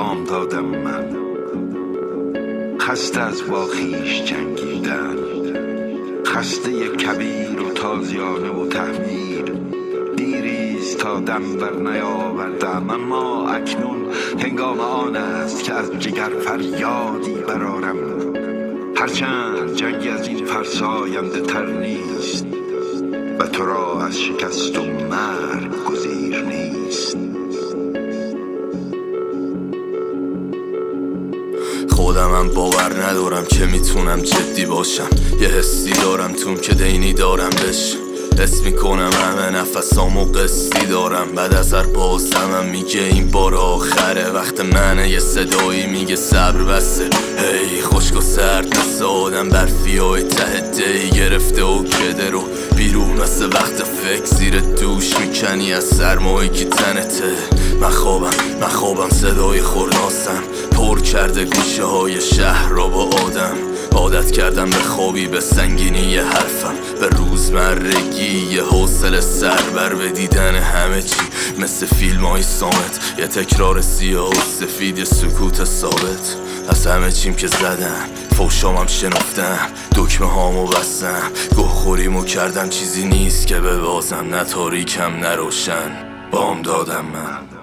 دادم من. خسته از با خیش جنگیدن. خسته کبیر و تازیانه و تحمیل دیریست تا دم بر نیاوردم. اما اکنون هنگام آن است که از جگر فریادی برارم هرچند جنگی از این فرساینده تر نیست و تو را از شکست و مرگ گزیر خودمم باور ندارم که می‌تونم جدی باشم. یه حسی دارم توم که دینی دارم بش حس می‌کنم همه نفسامو قصدی دارم. بعد از هر بازمم میگه این بار آخره. وقت منه یه صدایی میگه صبر بسته هی خشک و سرد مثل آدم برفی های ته گرفته و کده رو. مثل وقت فکر زیر دوش می‌کنی از سرمایی که تنته. من خوابم من خوابم صدای خورناسم. پر کرده گوشه های شهر را با آدم. عادت کردم به خوابی به سنگینی حرفم. به روزمرگی یه حوصله سربر به دیدن همه چی. مثل فیلم های سامت. یه تکرار سیاه و سفید یه سکوت ثابت. از همه چیم که زدم فوشامم شنفتم. دکمه هامو بستم. گوه خوریمو کردم چیزی نیست که به بازم نه تاریکم نه روشن. بام دادم من.